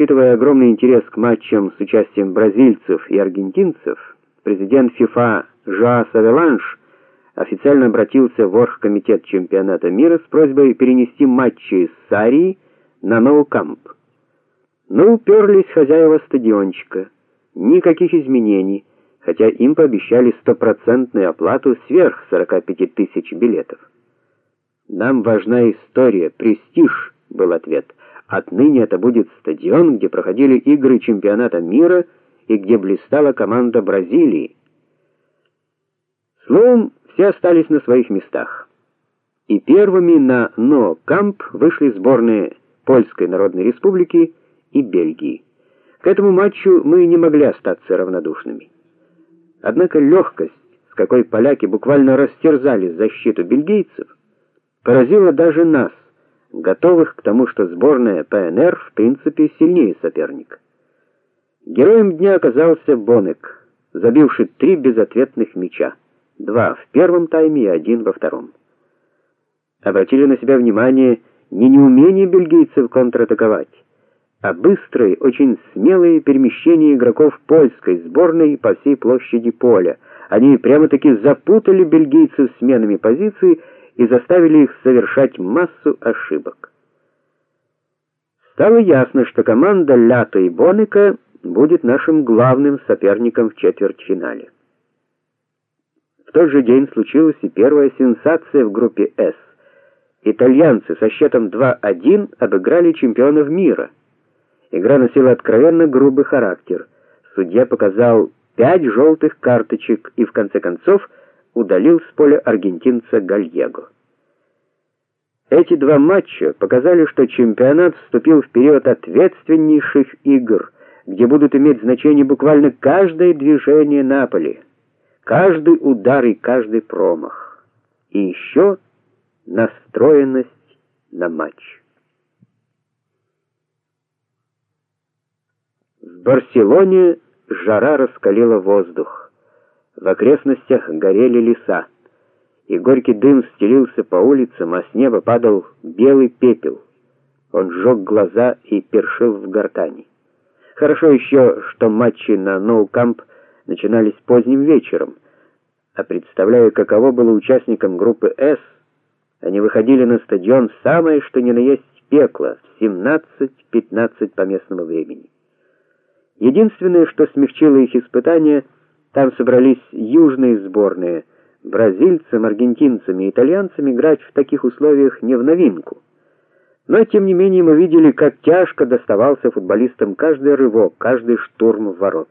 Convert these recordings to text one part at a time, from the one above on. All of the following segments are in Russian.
Учитывая огромный интерес к матчам с участием бразильцев и аргентинцев, президент ФИФА Жоа Савеланш официально обратился в оргкомитет чемпионата мира с просьбой перенести матчи с Сарии на Ноукамп. Но уперлись хозяева стадиончика. Никаких изменений, хотя им пообещали стопроцентную оплату сверх 45 тысяч билетов. Нам важна история, престиж, был ответ. Отныне это будет стадион, где проходили игры чемпионата мира и где блистала команда Бразилии. Словом, все остались на своих местах. И первыми на Но-Камп вышли сборные Польской Народной Республики и Бельгии. К этому матчу мы не могли остаться равнодушными. Однако легкость, с какой поляки буквально растерзали защиту бельгийцев, поразила даже нас, готовых к тому, что сборная ПНР в принципе сильнее соперника. Героем дня оказался Бонек, забивший три безответных мяча, два в первом тайме и один во втором. Обратили на себя внимание не неумение бельгийцев контратаковать, а быстрые, очень смелые перемещения игроков польской сборной по всей площади поля. Они прямо-таки запутали бельгийцев сменами позиций и заставили их совершать массу ошибок. Стало ясно, что команда Лято и Бонека будет нашим главным соперником в четвертьфинале. В тот же день случилась и первая сенсация в группе С. Итальянцы со счетом 2:1 обыграли чемпионов мира. Игра носила откровенно грубый характер. Судья показал пять желтых карточек и в конце концов удалил с поля аргентинца Гальего. Эти два матча показали, что чемпионат вступил в период ответственнейших игр, где будут иметь значение буквально каждое движение на поле, каждый удар и каждый промах. И еще настроенность на матч. В Барселоне жара раскалила воздух. В окрестностях горели леса, и горький дым стелился по улицам, а с неба падал белый пепел. Он сжег глаза и першил в гортани. Хорошо еще, что матчи на Ноу-Камп начинались поздним вечером. А представляю, каково было участникам группы С, они выходили на стадион самое что ни на есть пекло, в 17-15 по местному времени. Единственное, что смягчило их испытания, там собрались южные сборные. Бразильцам, аргентинцам и итальянцам играть в таких условиях не в новинку. Но тем не менее мы видели, как тяжко доставался футболистам каждый рывок, каждый штурм в ворот.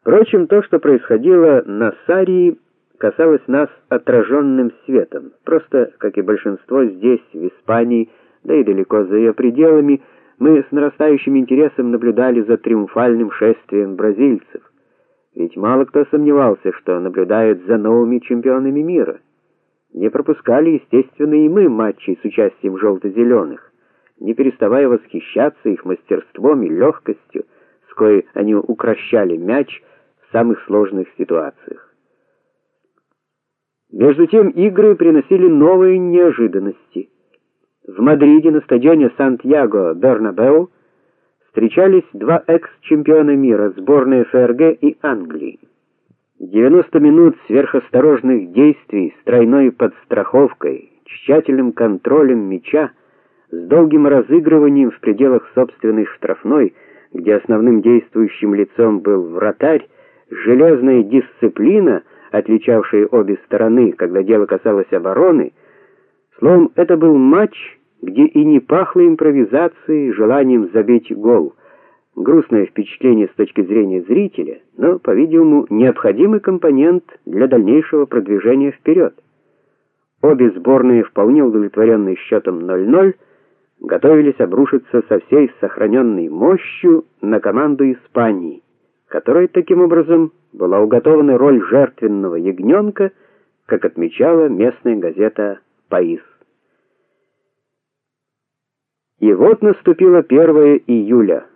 Впрочем, то, что происходило на Сарии, касалось нас отраженным светом. Просто, как и большинство здесь, в Испании, да и далеко за ее пределами, мы с нарастающим интересом наблюдали за триумфальным шествием бразильцев. Ведь мало кто сомневался, что наблюдает за новыми чемпионами мира. Не пропускали, естественно, и мы матчи с участием желто-зеленых, не переставая восхищаться их мастерством и легкостью, с коей они укращали мяч в самых сложных ситуациях. Между тем игры приносили новые неожиданности. В Мадриде на стадионе Сантьяго Бернабеу встречались два экс-чемпиона мира, сборные ФРГ и Англии. 90 минут сверхосторожных действий с тройной подстраховкой, тщательным контролем мяча, с долгим разыгрыванием в пределах собственной штрафной, где основным действующим лицом был вратарь, железная дисциплина — отличавшие обе стороны, когда дело касалось обороны. Словом, это был матч, где и не пахло импровизацией, желанием забить гол. Грустное впечатление с точки зрения зрителя, но, по-видимому, необходимый компонент для дальнейшего продвижения вперед. Обе сборные, вполне удовлетворенные счетом 0:0, готовились обрушиться со всей сохраненной мощью на команду Испании, которая таким образом была уготована роль жертвенного ягненка, как отмечала местная газета Паис. И вот наступило 1 июля,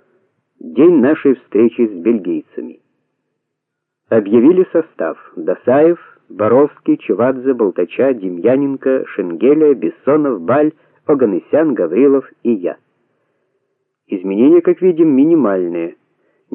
день нашей встречи с бельгийцами. Объявили состав: Досаев, Боровский, Чевадзе, Болтача, Демьяненко, Шенгеля, Бессонов, Баль, Оганесян, Гаврилов и я. Изменения, как видим, минимальные.